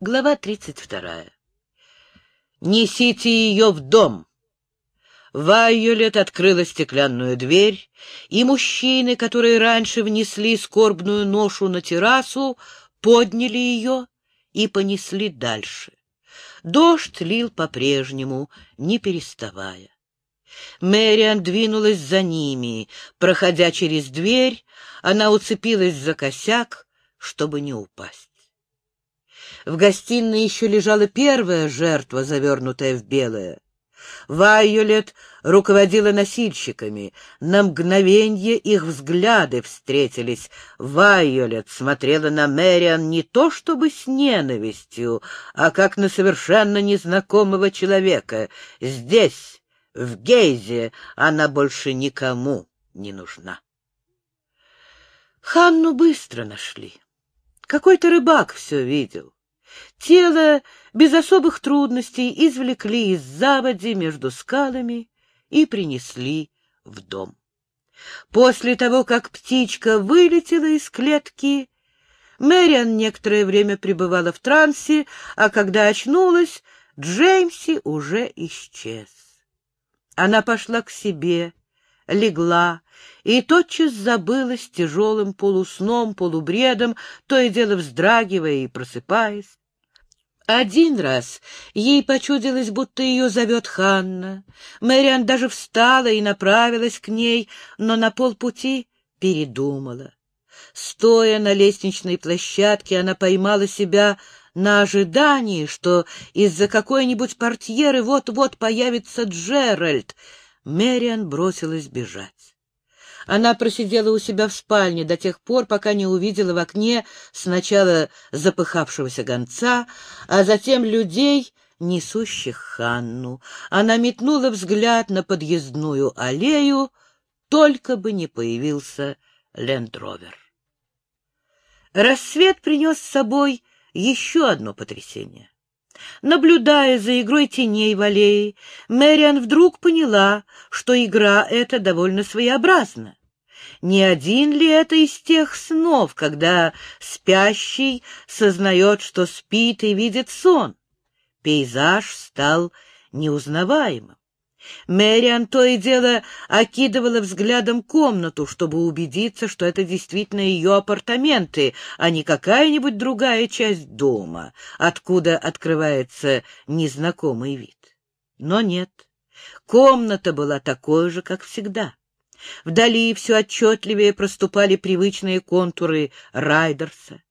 Глава тридцать вторая. «Несите ее в дом!» Вайолет открыла стеклянную дверь, и мужчины, которые раньше внесли скорбную ношу на террасу, подняли ее и понесли дальше. Дождь лил по-прежнему, не переставая. Мэриан двинулась за ними. Проходя через дверь, она уцепилась за косяк, чтобы не упасть. В гостиной еще лежала первая жертва, завернутая в белое. Вайолет руководила носильщиками. На мгновенье их взгляды встретились. Вайолет смотрела на Мэриан не то чтобы с ненавистью, а как на совершенно незнакомого человека. Здесь, в Гейзе, она больше никому не нужна. Ханну быстро нашли. Какой-то рыбак все видел. Тело без особых трудностей извлекли из заводи между скалами и принесли в дом. После того, как птичка вылетела из клетки, Мэриан некоторое время пребывала в трансе, а когда очнулась, Джеймси уже исчез. Она пошла к себе, легла и тотчас забылась тяжелым полусном, полубредом, то и дело вздрагивая и просыпаясь. Один раз ей почудилось, будто ее зовет Ханна. Мэриан даже встала и направилась к ней, но на полпути передумала. Стоя на лестничной площадке, она поймала себя на ожидании, что из-за какой-нибудь портьеры вот-вот появится Джеральд. Мэриан бросилась бежать. Она просидела у себя в спальне до тех пор, пока не увидела в окне сначала запыхавшегося гонца, а затем людей, несущих Ханну. Она метнула взгляд на подъездную аллею, только бы не появился лендровер. Рассвет принес с собой еще одно потрясение. Наблюдая за игрой теней в аллее, Мэриан вдруг поняла, что игра эта довольно своеобразна. Не один ли это из тех снов, когда спящий сознает, что спит и видит сон? Пейзаж стал неузнаваемым. Мэриан то и дело окидывала взглядом комнату, чтобы убедиться, что это действительно ее апартаменты, а не какая-нибудь другая часть дома, откуда открывается незнакомый вид. Но нет, комната была такой же, как всегда. Вдали все отчетливее проступали привычные контуры Райдерса.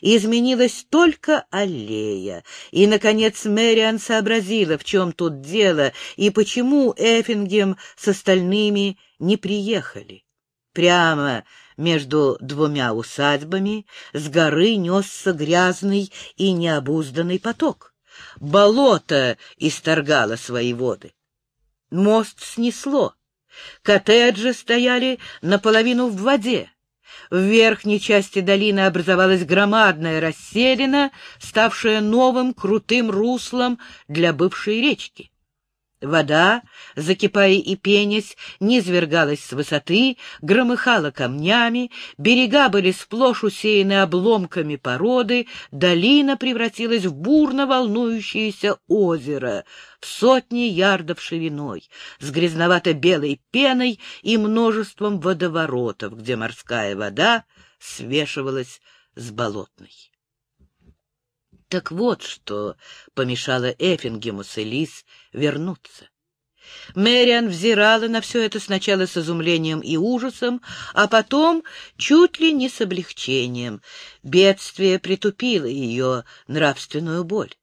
Изменилась только аллея, и, наконец, Мэриан сообразила, в чем тут дело и почему Эффингем с остальными не приехали. Прямо между двумя усадьбами с горы несся грязный и необузданный поток. Болото исторгало свои воды. Мост снесло. Коттеджи стояли наполовину в воде. В верхней части долины образовалась громадная расселина, ставшая новым крутым руслом для бывшей речки. Вода, закипая и пенясь, низвергалась с высоты, громыхала камнями, берега были сплошь усеяны обломками породы, долина превратилась в бурно волнующееся озеро в сотни ярдов шириной, с грязновато-белой пеной и множеством водоворотов, где морская вода свешивалась с болотной. Так вот, что помешало Эффингему с Элис вернуться. Мэриан взирала на все это сначала с изумлением и ужасом, а потом чуть ли не с облегчением. Бедствие притупило ее нравственную боль.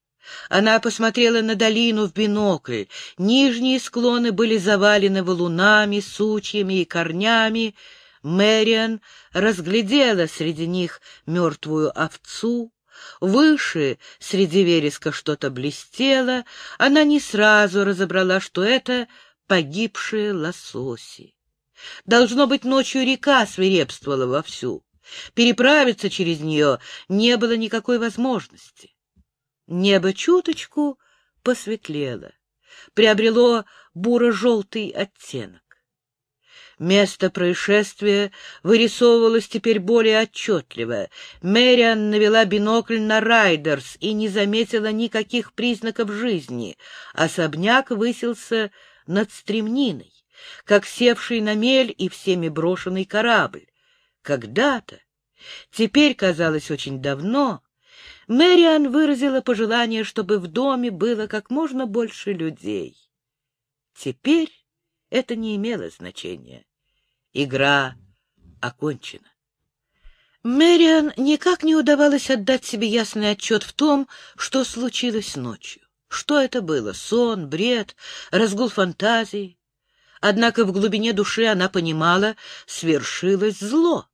Она посмотрела на долину в бинокль. Нижние склоны были завалены валунами, сучьями и корнями. Мэриан разглядела среди них мертвую овцу, Выше, среди вереска, что-то блестело. Она не сразу разобрала, что это погибшие лососи. Должно быть, ночью река свирепствовала вовсю. Переправиться через нее не было никакой возможности. Небо чуточку посветлело, приобрело буро-желтый оттенок. Место происшествия вырисовывалось теперь более отчетливо. Мэриан навела бинокль на Райдерс и не заметила никаких признаков жизни. Особняк высился над стремниной, как севший на мель и всеми брошенный корабль. Когда-то, теперь казалось очень давно, Мэриан выразила пожелание, чтобы в доме было как можно больше людей. Теперь это не имело значения. Игра окончена. Мэриан никак не удавалось отдать себе ясный отчет в том, что случилось ночью. Что это было? Сон, бред, разгул фантазии? Однако в глубине души она понимала, свершилось зло.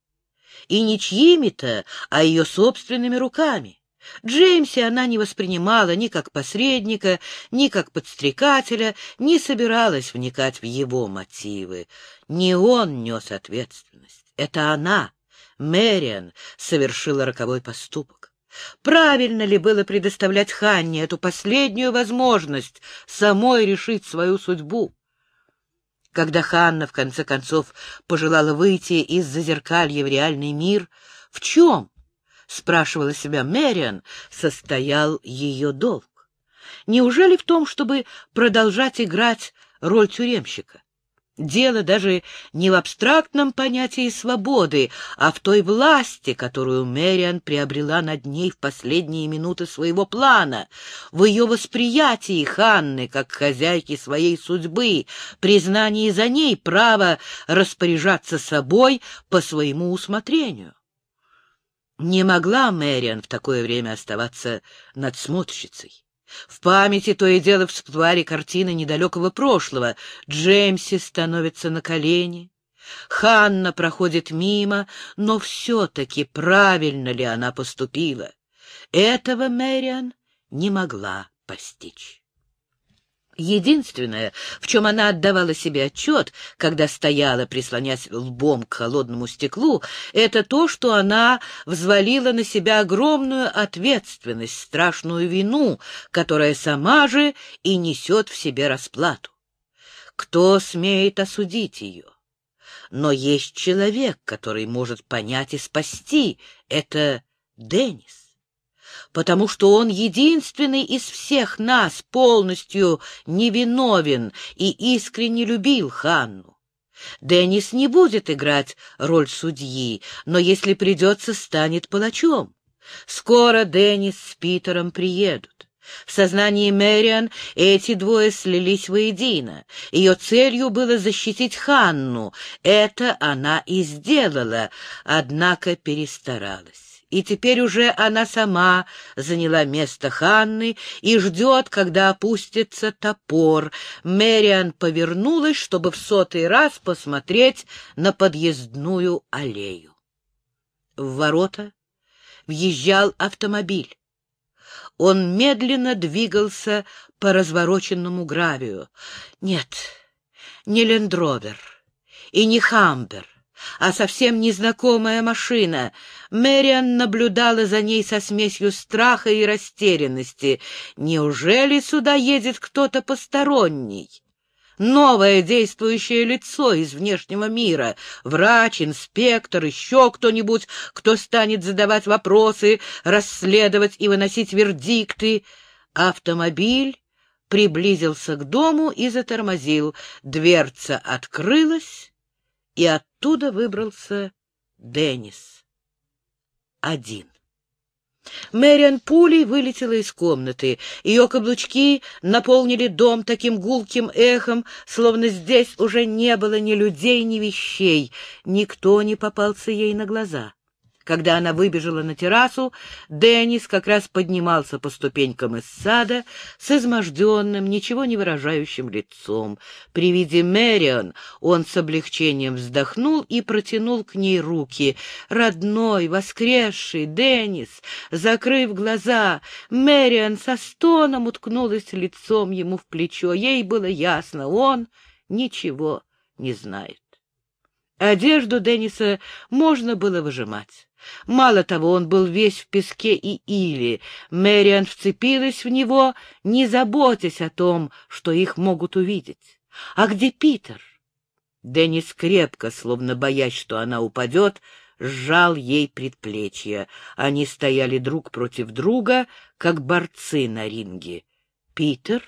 И не чьими-то, а ее собственными руками. Джеймси она не воспринимала ни как посредника, ни как подстрекателя, не собиралась вникать в его мотивы. Не он нес ответственность. Это она, Мэриан, совершила роковой поступок. Правильно ли было предоставлять Ханне эту последнюю возможность самой решить свою судьбу? Когда Ханна, в конце концов, пожелала выйти из зазеркалья в реальный мир, в чем спрашивала себя Мэриан, состоял ее долг? Неужели в том, чтобы продолжать играть роль тюремщика? Дело даже не в абстрактном понятии свободы, а в той власти, которую Мэриан приобрела над ней в последние минуты своего плана, в ее восприятии Ханны как хозяйки своей судьбы, признании за ней права распоряжаться собой по своему усмотрению. Не могла Мэриан в такое время оставаться надсмотрщицей. В памяти то и дело всплывали картины недалекого прошлого. Джеймси становится на колени, Ханна проходит мимо, но все-таки правильно ли она поступила? Этого Мэриан не могла постичь. Единственное, в чем она отдавала себе отчет, когда стояла, прислонясь лбом к холодному стеклу, это то, что она взвалила на себя огромную ответственность, страшную вину, которая сама же и несет в себе расплату. Кто смеет осудить ее? Но есть человек, который может понять и спасти. Это Деннис потому что он единственный из всех нас полностью невиновен и искренне любил Ханну. Деннис не будет играть роль судьи, но если придется, станет палачом. Скоро Деннис с Питером приедут. В сознании Мэриан эти двое слились воедино. Ее целью было защитить Ханну. Это она и сделала, однако перестаралась и теперь уже она сама заняла место Ханны и ждет, когда опустится топор. Мэриан повернулась, чтобы в сотый раз посмотреть на подъездную аллею. В ворота въезжал автомобиль. Он медленно двигался по развороченному гравию. Нет, не лендровер и не хамбер а совсем незнакомая машина. Мэриан наблюдала за ней со смесью страха и растерянности. Неужели сюда едет кто-то посторонний? Новое действующее лицо из внешнего мира. Врач, инспектор, еще кто-нибудь, кто станет задавать вопросы, расследовать и выносить вердикты. Автомобиль приблизился к дому и затормозил. Дверца открылась, и оттуда выбрался Деннис. Один. Мэриан пулей вылетела из комнаты. Ее каблучки наполнили дом таким гулким эхом, словно здесь уже не было ни людей, ни вещей. Никто не попался ей на глаза. Когда она выбежала на террасу, Деннис как раз поднимался по ступенькам из сада с изможденным, ничего не выражающим лицом. При виде Мэрион он с облегчением вздохнул и протянул к ней руки. Родной, воскресший Деннис, закрыв глаза, Мэрион со стоном уткнулась лицом ему в плечо. Ей было ясно, он ничего не знает. Одежду Денниса можно было выжимать. Мало того, он был весь в песке и иле. Мэриан вцепилась в него, не заботясь о том, что их могут увидеть. А где Питер? Деннис крепко, словно боясь, что она упадет, сжал ей предплечье. Они стояли друг против друга, как борцы на ринге. — Питер,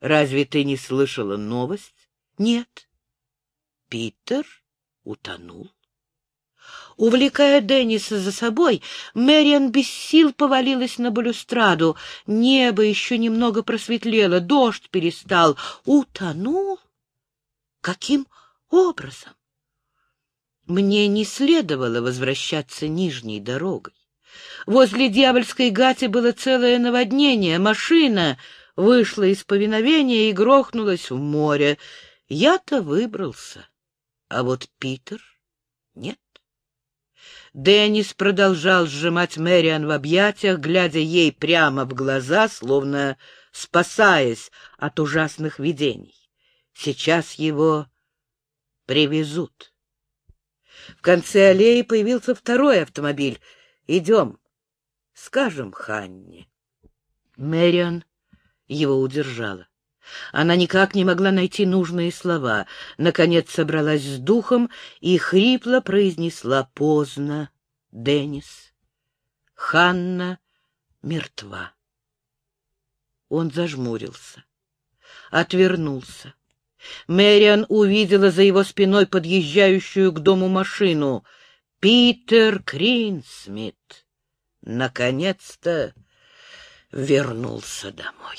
разве ты не слышала новость? — Нет. — Питер утонул. Увлекая Денниса за собой, Мэриан без сил повалилась на балюстраду. Небо еще немного просветлело, дождь перестал. Утонул? Каким образом? Мне не следовало возвращаться нижней дорогой. Возле дьявольской гати было целое наводнение. Машина вышла из повиновения и грохнулась в море. Я-то выбрался, а вот Питер нет. Деннис продолжал сжимать Мэриан в объятиях, глядя ей прямо в глаза, словно спасаясь от ужасных видений. Сейчас его привезут. В конце аллеи появился второй автомобиль. «Идем, скажем Ханне». Мэриан его удержала. Она никак не могла найти нужные слова. Наконец собралась с духом и хрипло произнесла поздно. Деннис. Ханна мертва. Он зажмурился, отвернулся. Мэриан увидела за его спиной подъезжающую к дому машину. Питер Кринсмит наконец-то вернулся домой.